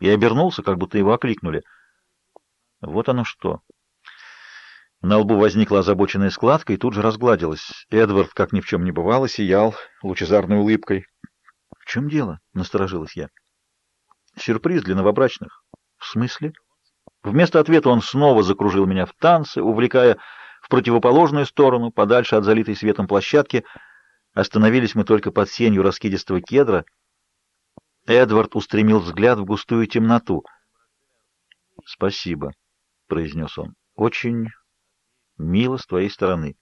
и обернулся, как будто его окликнули. Вот оно что. На лбу возникла озабоченная складка и тут же разгладилась. Эдвард, как ни в чем не бывало, сиял лучезарной улыбкой. — В чем дело? — насторожилась я. — Сюрприз для новобрачных. — В смысле? Вместо ответа он снова закружил меня в танцы, увлекая в противоположную сторону, подальше от залитой светом площадки. Остановились мы только под сенью раскидистого кедра. Эдвард устремил взгляд в густую темноту. — Спасибо, — произнес он. — Очень мило с твоей стороны.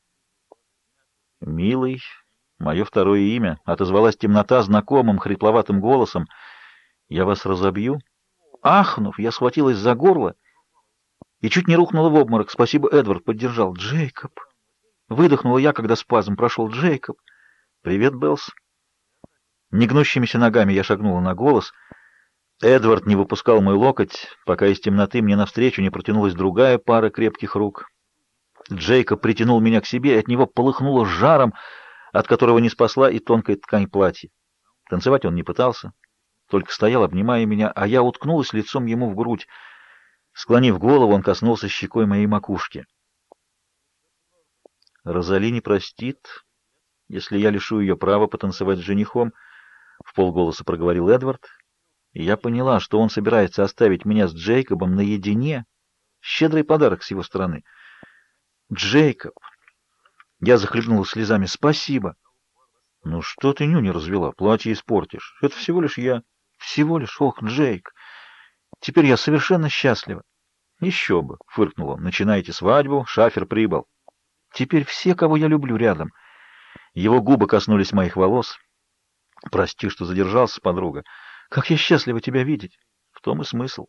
— Милый, мое второе имя, — отозвалась темнота знакомым хрипловатым голосом. — Я вас разобью? Ахнув, я схватилась за горло и чуть не рухнула в обморок. Спасибо, Эдвард поддержал. Джейкоб. Выдохнула я, когда спазм прошел. Джейкоб. Привет, Белс. Негнущимися ногами я шагнула на голос. Эдвард не выпускал мой локоть, пока из темноты мне навстречу не протянулась другая пара крепких рук. Джейкоб притянул меня к себе, и от него полыхнуло жаром, от которого не спасла и тонкая ткань платья. Танцевать он не пытался, только стоял, обнимая меня, а я уткнулась лицом ему в грудь. Склонив голову, он коснулся щекой моей макушки. «Розали не простит, если я лишу ее права потанцевать с женихом», — полголоса проговорил Эдвард. И я поняла, что он собирается оставить меня с Джейкобом наедине. Щедрый подарок с его стороны. «Джейкоб!» Я захлебнулась слезами. «Спасибо!» «Ну что ты ню не развела? Платье испортишь. Это всего лишь я. Всего лишь. Ох, Джейк!» Теперь я совершенно счастлива. Еще бы, фыркнул он. Начинаете свадьбу, шафер прибыл. Теперь все, кого я люблю, рядом. Его губы коснулись моих волос. Прости, что задержался, подруга. Как я счастлива тебя видеть. В том и смысл.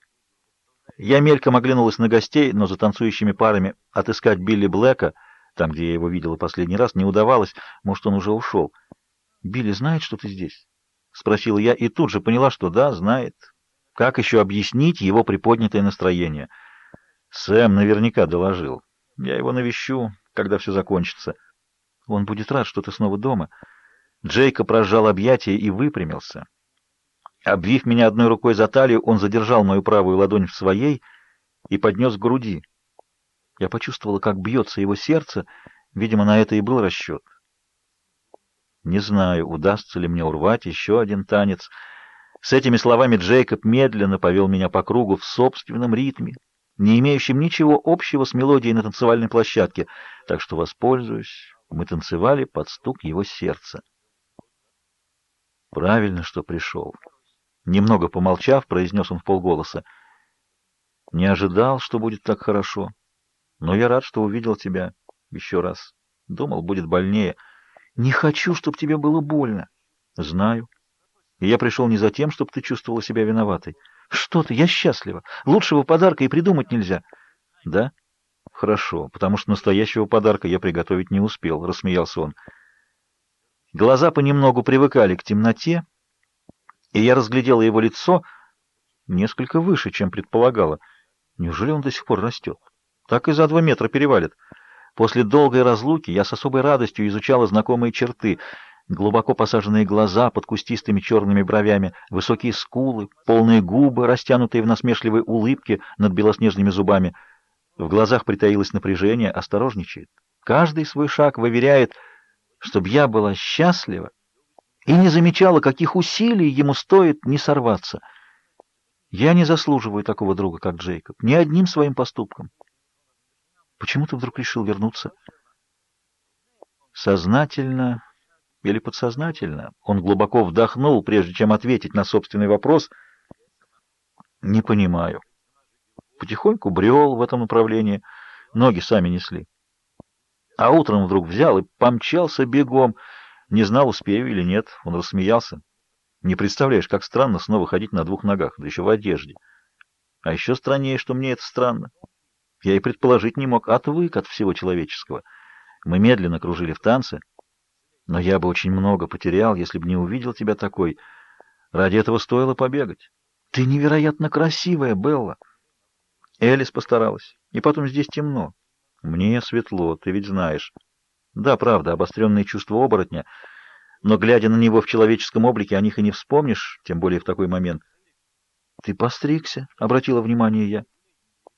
Я мельком оглянулась на гостей, но за танцующими парами отыскать Билли Блэка, там, где я его видела последний раз, не удавалось. Может, он уже ушел. «Билли знает, что ты здесь?» — спросила я, и тут же поняла, что да, знает. Как еще объяснить его приподнятое настроение? Сэм наверняка доложил. Я его навещу, когда все закончится. Он будет рад, что ты снова дома. Джейка прожал объятия и выпрямился. Обвив меня одной рукой за талию, он задержал мою правую ладонь в своей и поднес к груди. Я почувствовала, как бьется его сердце. Видимо, на это и был расчет. Не знаю, удастся ли мне урвать еще один танец — с этими словами Джейкоб медленно повел меня по кругу в собственном ритме, не имеющем ничего общего с мелодией на танцевальной площадке, так что воспользуюсь. Мы танцевали под стук его сердца. Правильно, что пришел. Немного помолчав, произнес он в полголоса. Не ожидал, что будет так хорошо, но я рад, что увидел тебя еще раз. Думал, будет больнее. Не хочу, чтобы тебе было больно. Знаю. И я пришел не за тем, чтобы ты чувствовала себя виноватой. Что ты, я счастлива. Лучшего подарка и придумать нельзя. Да? Хорошо, потому что настоящего подарка я приготовить не успел, рассмеялся он. Глаза понемногу привыкали к темноте, и я разглядела его лицо несколько выше, чем предполагала. Неужели он до сих пор растет? Так и за два метра перевалит. После долгой разлуки я с особой радостью изучала знакомые черты — глубоко посаженные глаза под кустистыми черными бровями, высокие скулы, полные губы, растянутые в насмешливой улыбке над белоснежными зубами. В глазах притаилось напряжение, осторожничает. Каждый свой шаг выверяет, чтобы я была счастлива и не замечала, каких усилий ему стоит не сорваться. Я не заслуживаю такого друга, как Джейкоб, ни одним своим поступком. Почему ты вдруг решил вернуться? Сознательно или подсознательно. Он глубоко вдохнул, прежде чем ответить на собственный вопрос. Не понимаю. Потихоньку брел в этом направлении, ноги сами несли. А утром вдруг взял и помчался бегом. Не знал, успею или нет. Он рассмеялся. Не представляешь, как странно снова ходить на двух ногах, да еще в одежде. А еще страннее, что мне это странно. Я и предположить не мог. Отвык от всего человеческого. Мы медленно кружили в танце. Но я бы очень много потерял, если бы не увидел тебя такой. Ради этого стоило побегать. Ты невероятно красивая, Белла. Элис постаралась. И потом здесь темно. Мне светло, ты ведь знаешь. Да, правда, обостренные чувства оборотня. Но, глядя на него в человеческом облике, о них и не вспомнишь, тем более в такой момент. «Ты постригся?» — обратила внимание я.